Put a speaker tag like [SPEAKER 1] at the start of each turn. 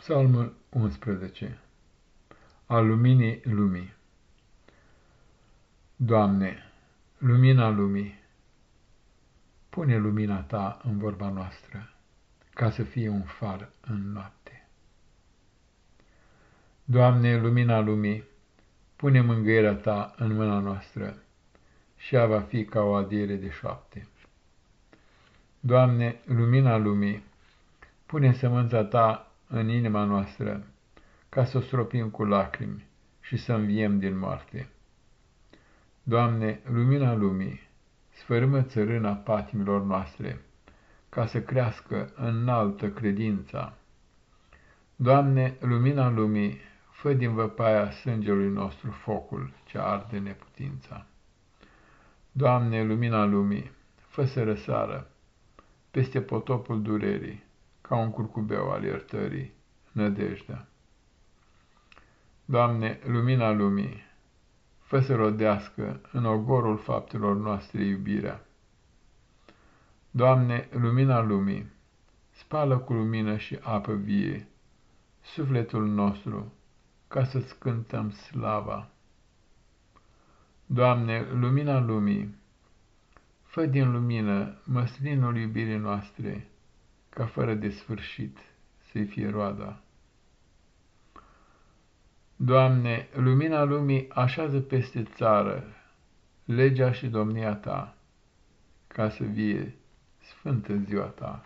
[SPEAKER 1] Psalmul 11 Al luminii lumii Doamne, lumina lumii, pune lumina Ta în vorba noastră, ca să fie un far în noapte. Doamne, lumina lumii, pune mângâierea Ta în mâna noastră, și ea va fi ca o adiere de șoapte. Doamne, lumina lumii, pune sămânța Ta în inima noastră, ca să o stropim cu lacrimi și să înviem din moarte. Doamne, lumina lumii, sfărâmă țărâna patimilor noastre, ca să crească înaltă credința. Doamne, lumina lumii, fă din văpaia sângelui nostru focul ce arde neputința. Doamne, lumina lumii, fă să răsară peste potopul durerii, ca un curcubeu al iertării, nădejdea. Doamne, lumina lumii, fă să rodească în ogorul faptelor noastre iubirea. Doamne, lumina lumii, spală cu lumină și apă vie sufletul nostru, ca să-ți cântăm slava. Doamne, lumina lumii, fă din lumină măslinul iubirii noastre, ca fără de sfârșit să-i fie roada. Doamne, lumina lumii așează peste țară legea și domnia Ta, ca să vie sfântă ziua Ta.